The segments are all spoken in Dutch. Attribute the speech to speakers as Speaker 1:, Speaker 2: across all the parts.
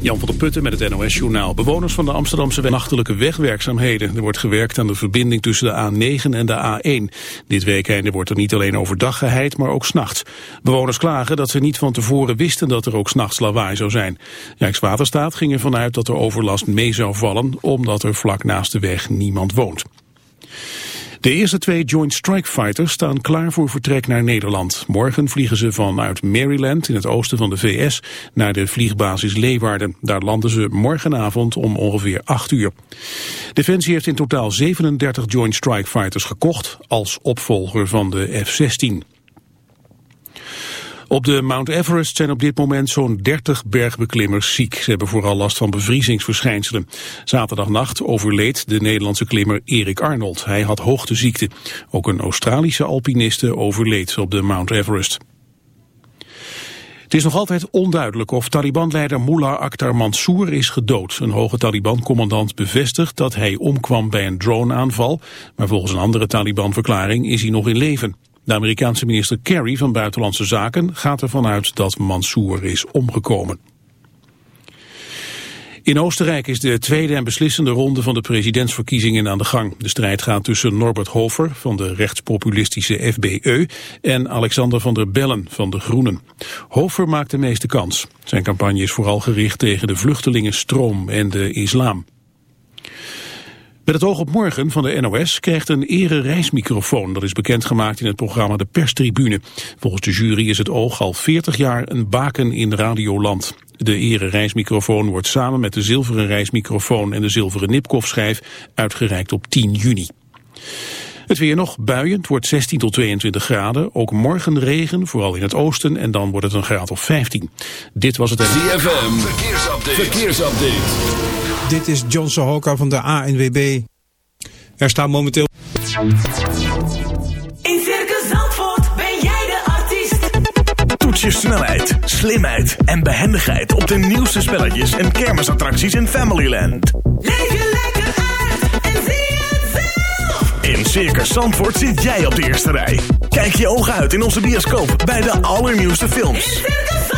Speaker 1: Jan van der Putten met het NOS-journaal. Bewoners van de Amsterdamse nachtelijke wegwerkzaamheden. Er wordt gewerkt aan de verbinding tussen de A9 en de A1. Dit weekende wordt er niet alleen overdag geheid, maar ook s'nachts. Bewoners klagen dat ze niet van tevoren wisten dat er ook s'nachts lawaai zou zijn. Rijkswaterstaat ging ervan uit dat er overlast mee zou vallen... omdat er vlak naast de weg niemand woont. De eerste twee Joint Strike Fighters staan klaar voor vertrek naar Nederland. Morgen vliegen ze vanuit Maryland in het oosten van de VS naar de vliegbasis Leeuwarden. Daar landen ze morgenavond om ongeveer 8 uur. Defensie heeft in totaal 37 Joint Strike Fighters gekocht als opvolger van de F-16. Op de Mount Everest zijn op dit moment zo'n 30 bergbeklimmers ziek. Ze hebben vooral last van bevriezingsverschijnselen. Zaterdagnacht overleed de Nederlandse klimmer Erik Arnold. Hij had hoogteziekte. Ook een Australische alpiniste overleed op de Mount Everest. Het is nog altijd onduidelijk of Taliban-leider Mullah Akhtar Mansour is gedood. Een hoge Taliban-commandant bevestigt dat hij omkwam bij een droneaanval, maar volgens een andere Taliban-verklaring is hij nog in leven. De Amerikaanse minister Kerry van Buitenlandse Zaken gaat ervan uit dat Mansour is omgekomen. In Oostenrijk is de tweede en beslissende ronde van de presidentsverkiezingen aan de gang. De strijd gaat tussen Norbert Hofer van de rechtspopulistische FBE en Alexander van der Bellen van de Groenen. Hofer maakt de meeste kans. Zijn campagne is vooral gericht tegen de vluchtelingenstroom en de islam. Met het oog op morgen van de NOS krijgt een ere reismicrofoon. Dat is bekendgemaakt in het programma De Perstribune. Volgens de jury is het oog al 40 jaar een baken in Radioland. De ere reismicrofoon wordt samen met de zilveren reismicrofoon en de zilveren Nipkoff-schijf uitgereikt op 10 juni. Het weer nog buiend, wordt 16 tot 22 graden. Ook morgen regen, vooral in het oosten, en dan wordt het een graad of 15. Dit was het...
Speaker 2: ZFM, verkeersupdate. verkeersupdate.
Speaker 3: Dit is John Sohoka van de ANWB. Er staan momenteel...
Speaker 4: In Circus Zandvoort ben jij de artiest.
Speaker 5: Toets je snelheid, slimheid en behendigheid op de nieuwste spelletjes en kermisattracties in Familyland.
Speaker 4: Leef je lekker uit en zie het zelf.
Speaker 5: In Circus Zandvoort zit jij op de eerste rij. Kijk je ogen uit in onze bioscoop bij de allernieuwste films.
Speaker 4: In Circus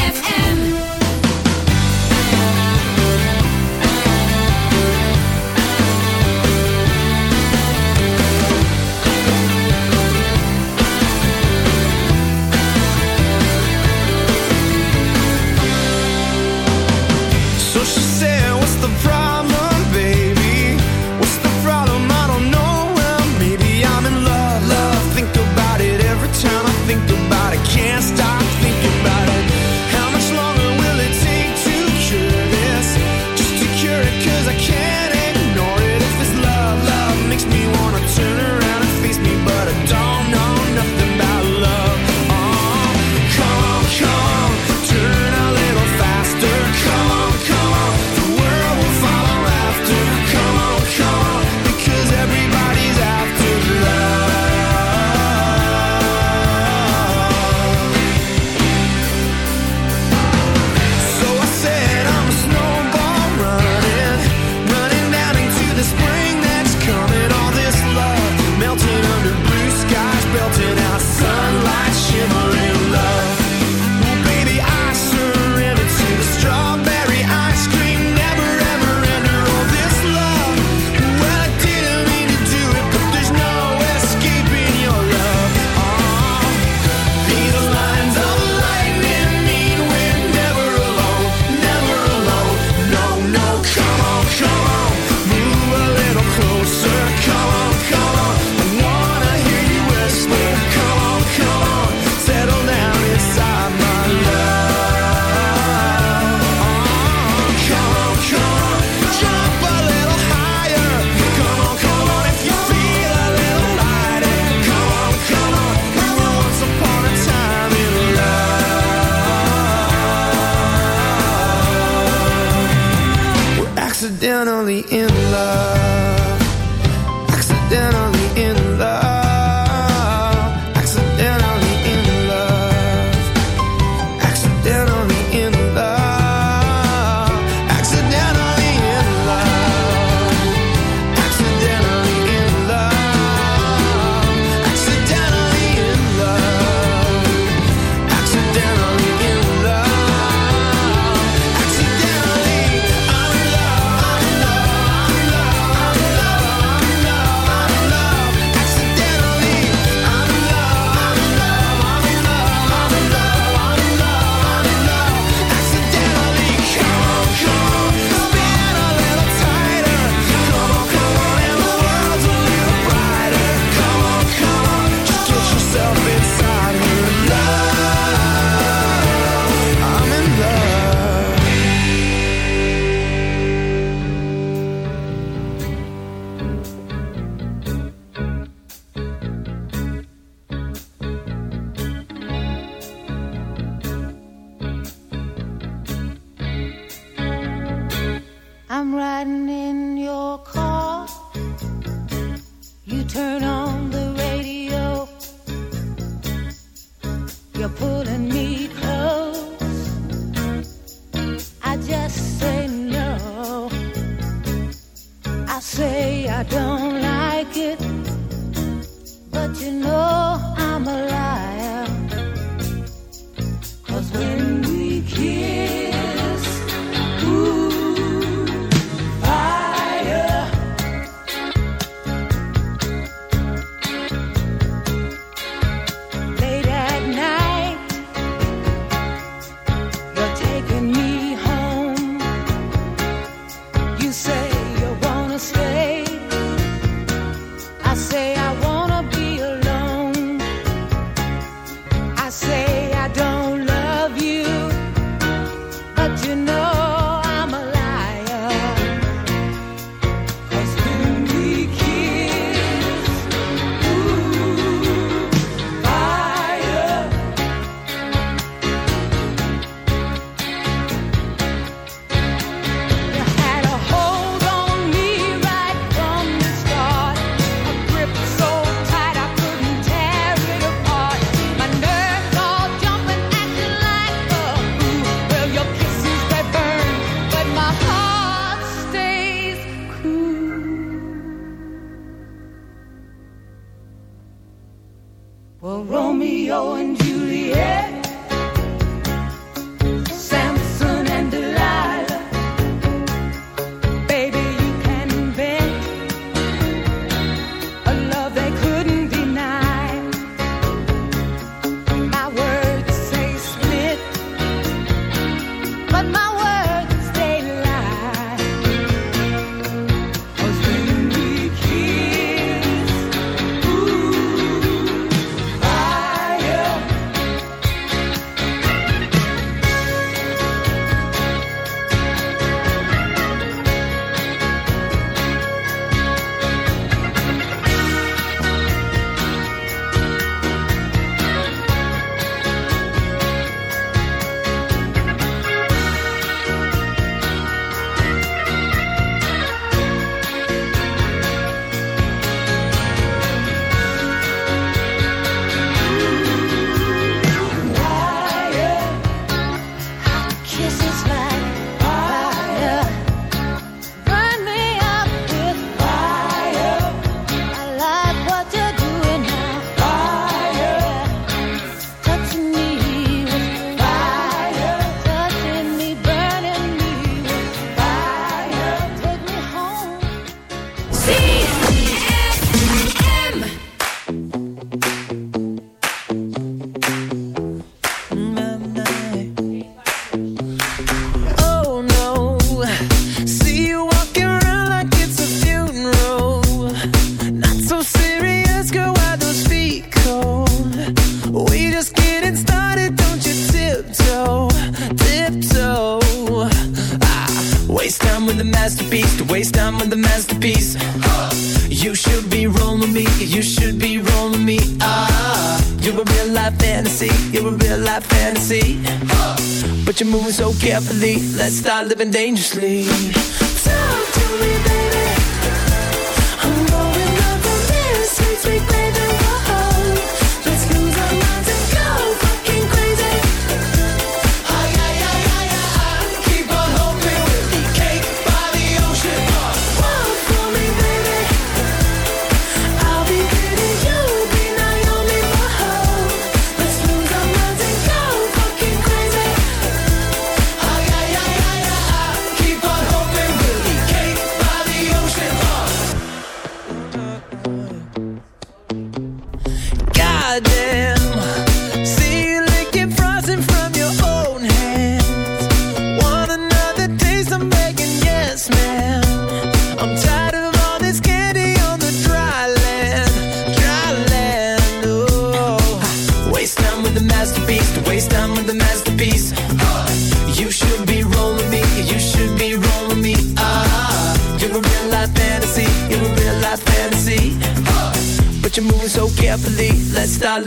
Speaker 6: Living dangerously.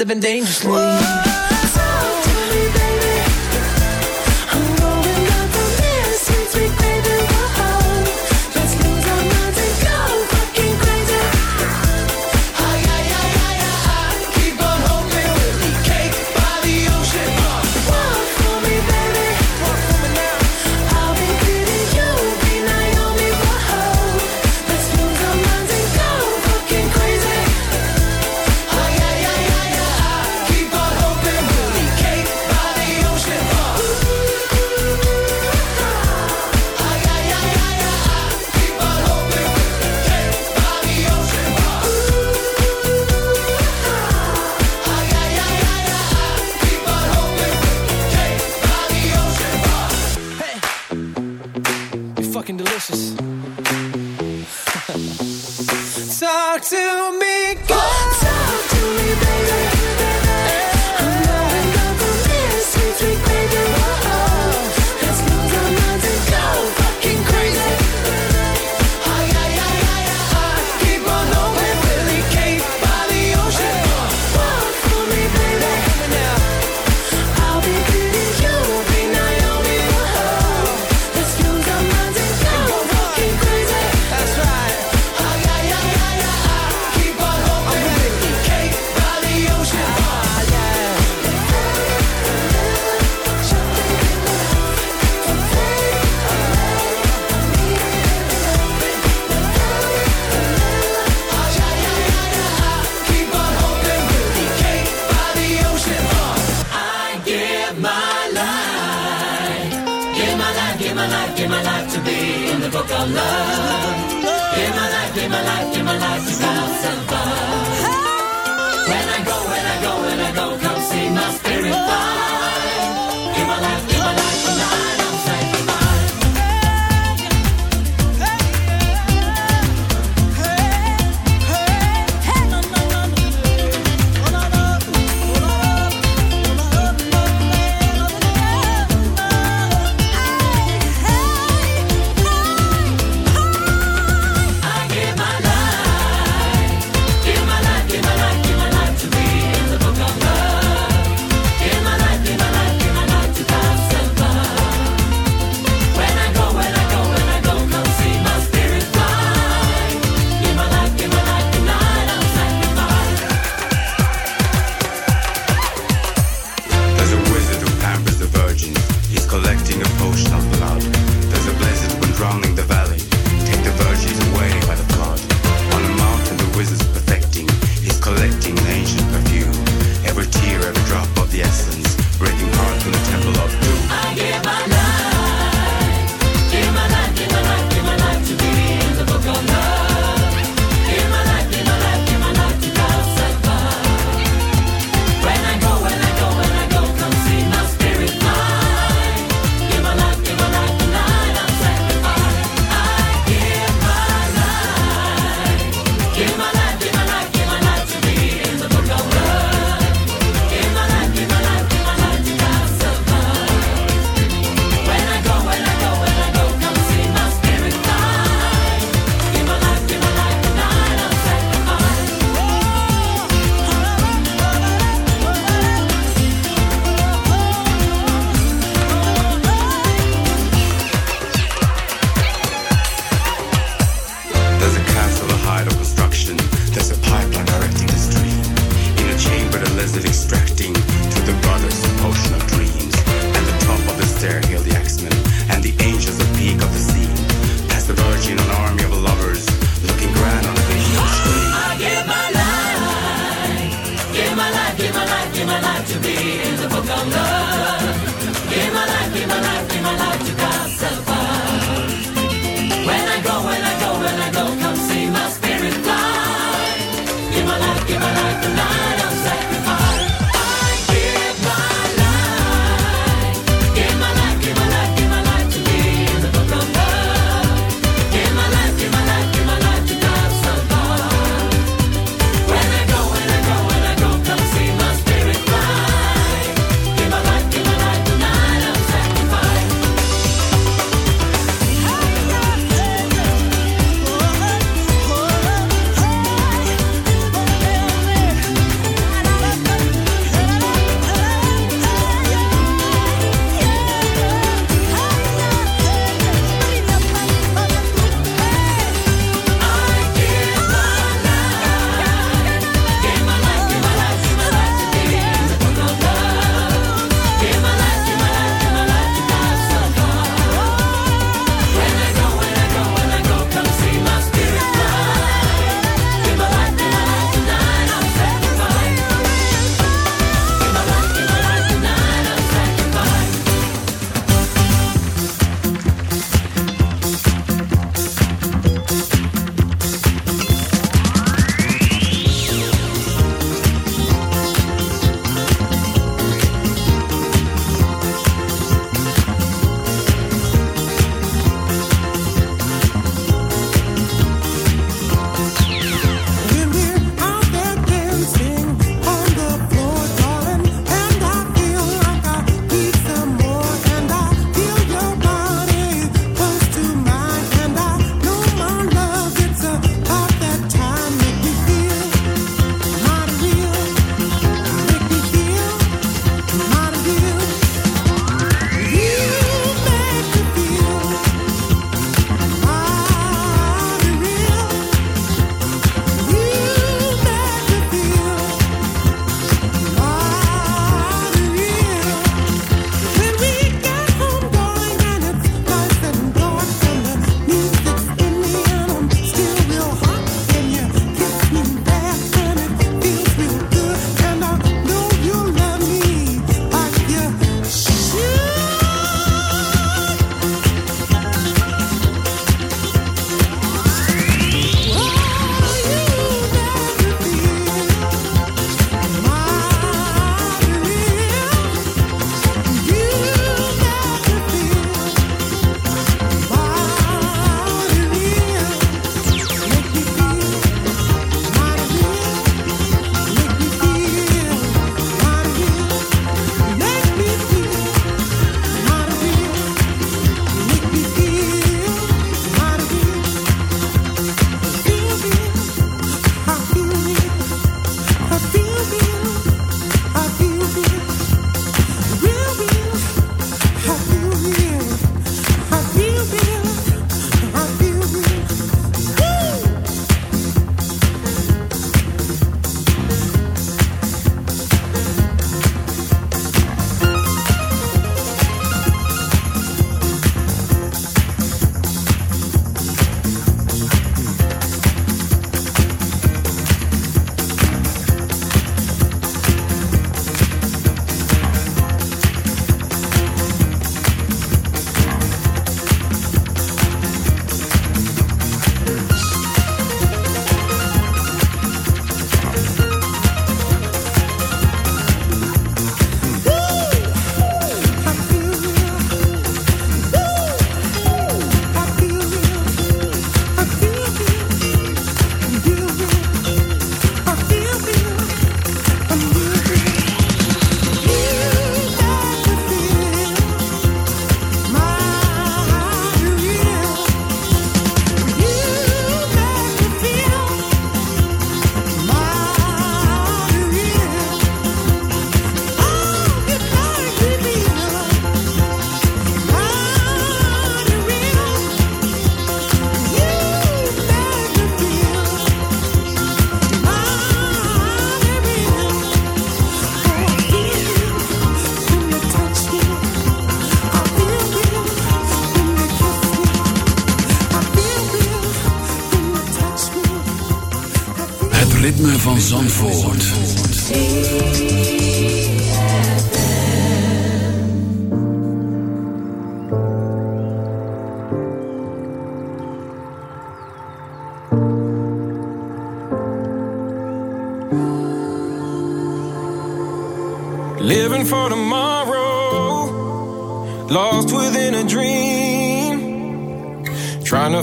Speaker 6: Living dangerously.
Speaker 7: Talk to me,
Speaker 6: girl.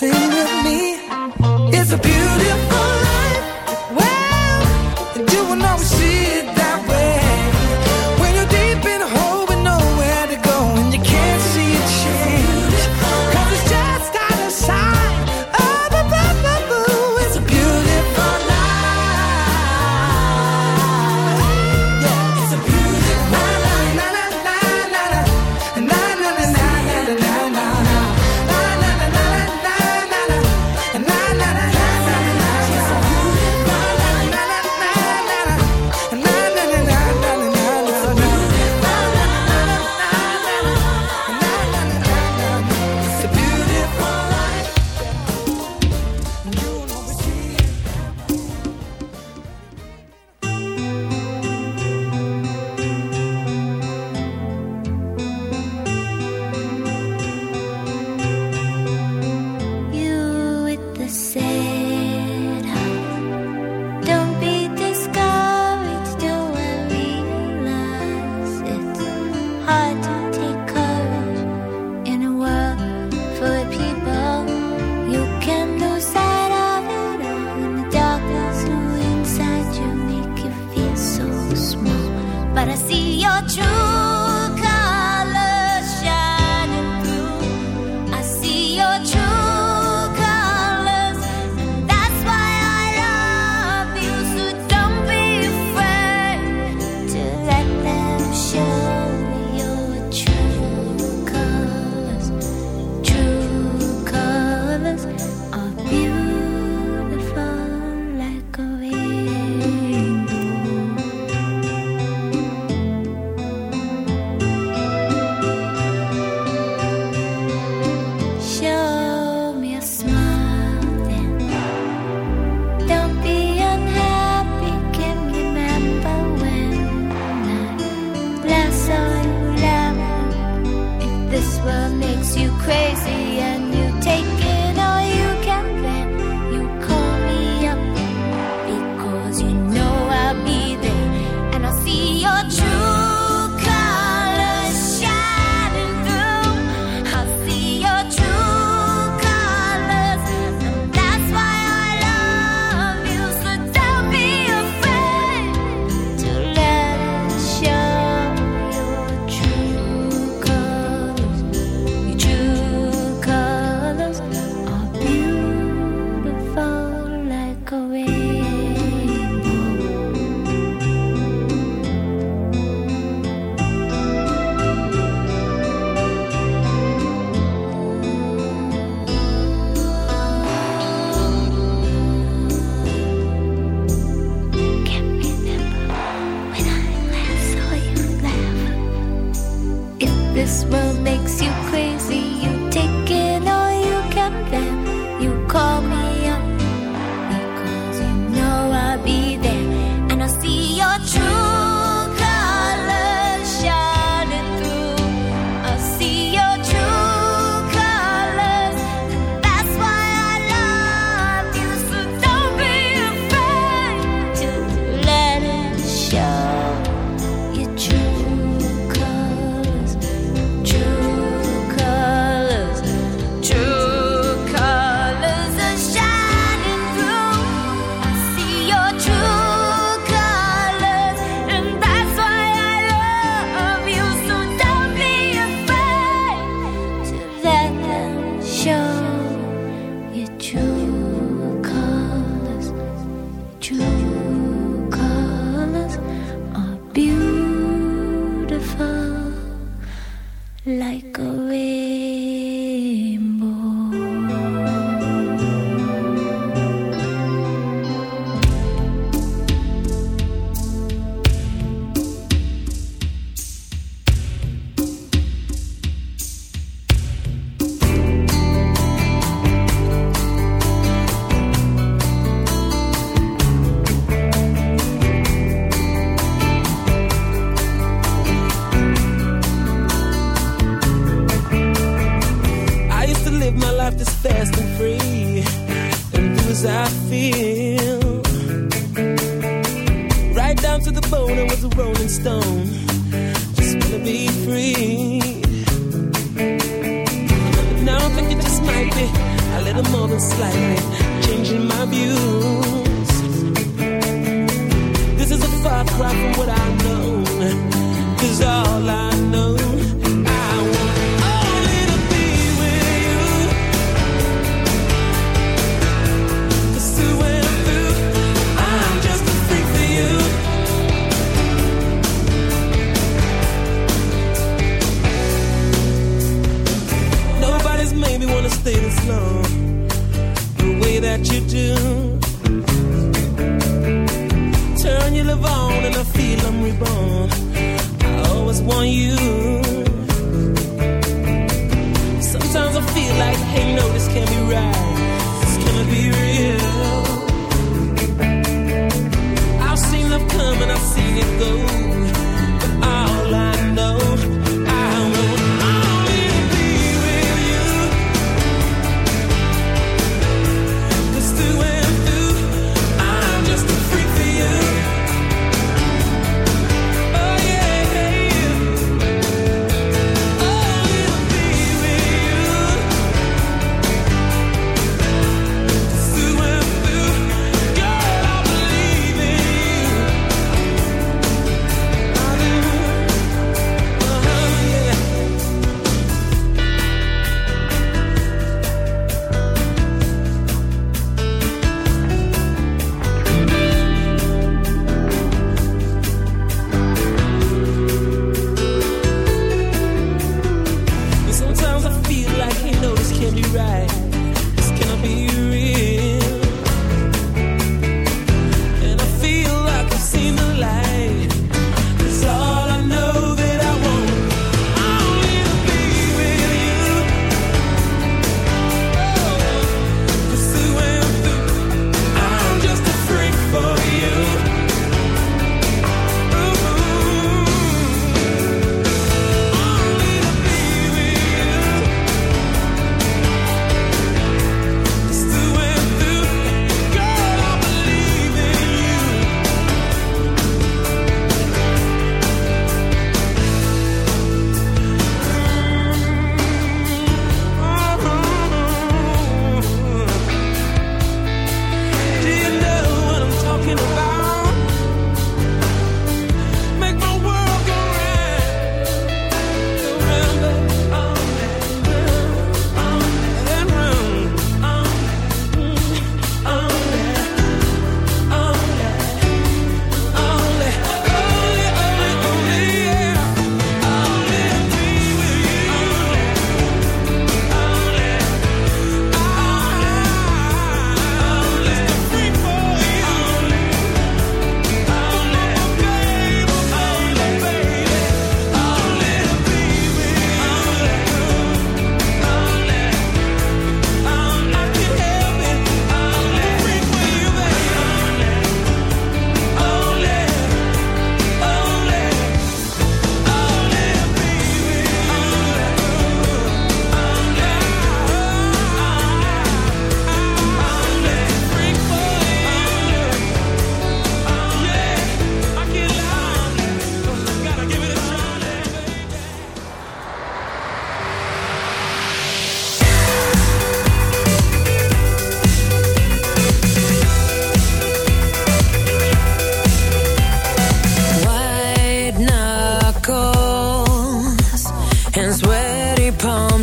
Speaker 8: sing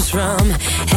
Speaker 9: from.